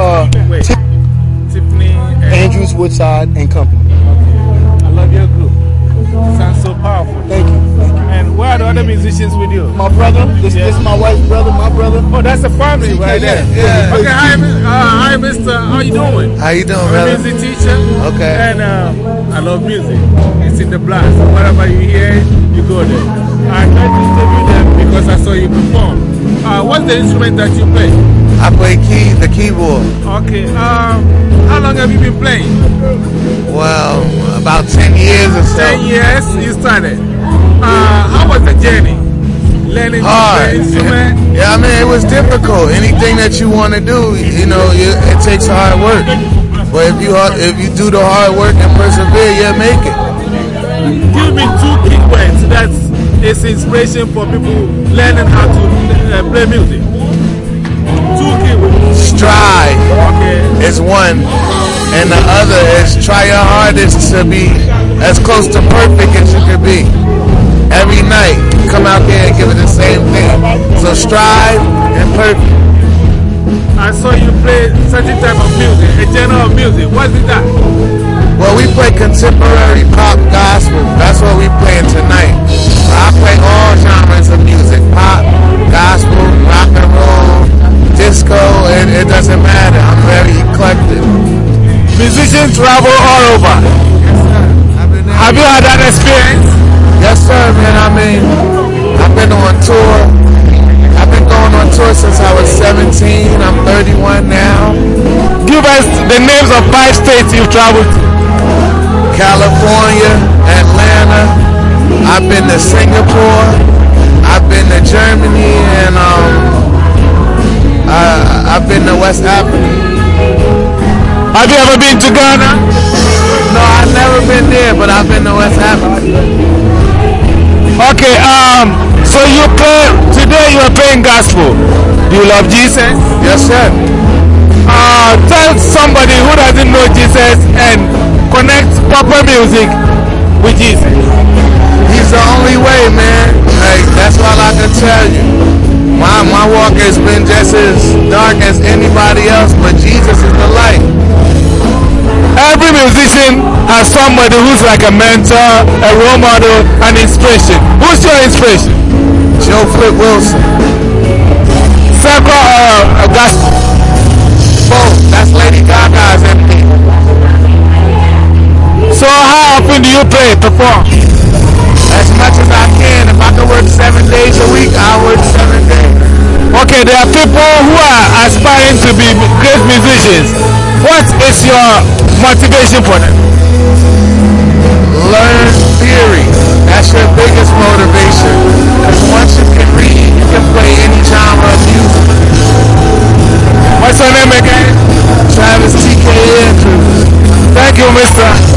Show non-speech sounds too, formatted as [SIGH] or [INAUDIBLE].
uh, Wait. Tip Tiffany and Andrews, Woodside, and Company. I love your group. Sounds so powerful. Thank you. Thank you. And where are the other musicians with you? My brother, this, Yeah. this is my wife's brother, my brother. Oh, that's a family right Yeah, there. yeah. Okay, hi, uh, hi, Mister. How you doing? How you doing, I'm a brother? music teacher. Okay. And uh, I love music. It's in the blood. So wherever you hear it, you go there. I tried to interview them because I saw you perform. Uh, what's the instrument that you play? I play key, the keyboard. Okay. Um, how long have you been playing? Well, about 10 years or so. Ten years you started. Uh, how was the journey? Learning to Hard. instrument? [LAUGHS] Yeah, I mean, it was difficult. Anything that you want to do, you know, you, it takes hard work. But if you if you do the hard work and persevere, you'll make it. Give me two key words that is inspiration for people learning how to uh, play music. One, and the other is try your hardest to be as close to perfect as you can be. Every night, come out there and give it the same thing. So strive and perfect. I saw you play certain type of music, a genre of music. What's it that? Well, we play contemporary pop gospel. That's what we playing tonight. I play Have you had that experience? Yes, sir, man. I mean, I've been on tour. I've been going on tour since I was 17. I'm 31 now. Give us the names of five states you've traveled to. California, Atlanta. I've been to Singapore. I've been to Germany, and um, I, I've been to West Africa. Have you ever been to Ghana? No, I've never been there, but I've been to West Africa. Okay, um, so you play, today you are playing gospel. Do you love Jesus? Yes, sir. Uh, tell somebody who doesn't know Jesus and connect proper music with Jesus. He's the only way, man. Like that's all I can tell you. My my walk has been just as dark as anybody else, but Jesus is the light. Musician has somebody who's like a mentor, a role model, an inspiration. Who's your inspiration? Joe Flip Wilson. Circle or uh, gospel? Both. That's Lady Gaga's MP. So how often do you play, perform? As much as I can. If I can work seven days a week, I work seven days. Okay, there are people who are aspiring to be great musicians. What is your motivation for them? Learn theory. That's your biggest motivation. Because once you can read, you can play any genre of music. What's name again? Travis T.K. Andrews. Thank you, mister.